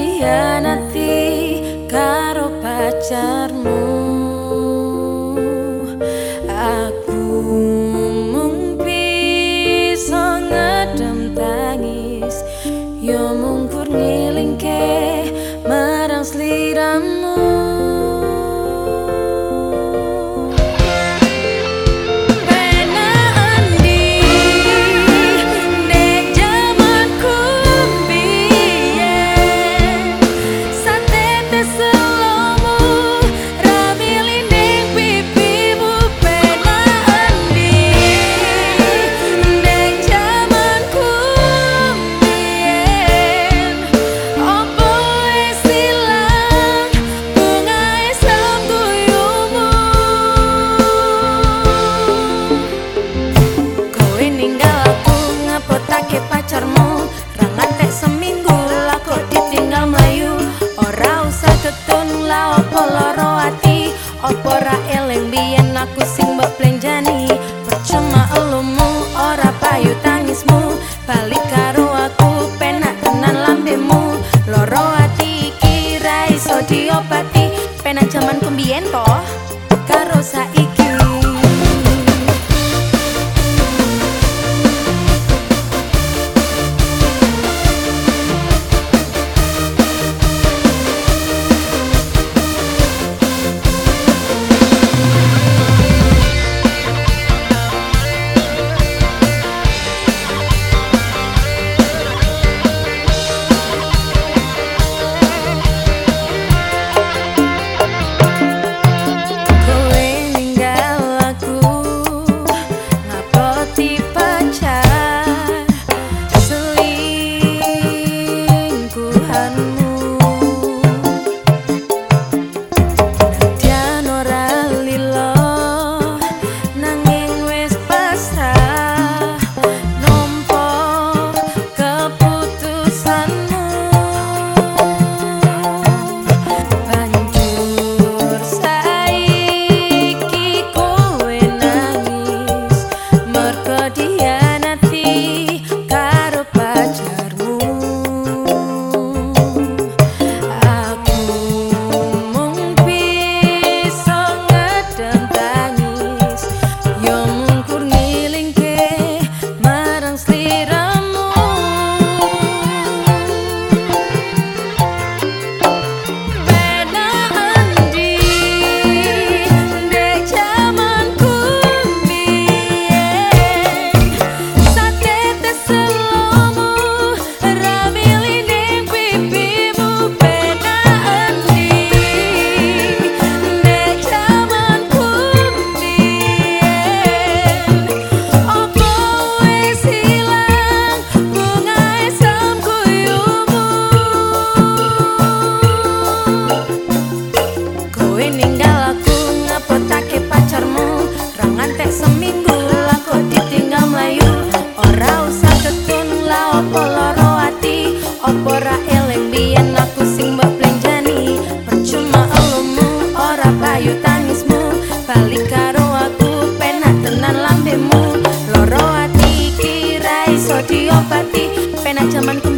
dikhianati karo pacarmu. setun la opo loro ati? Opo ra eleng biya naman ko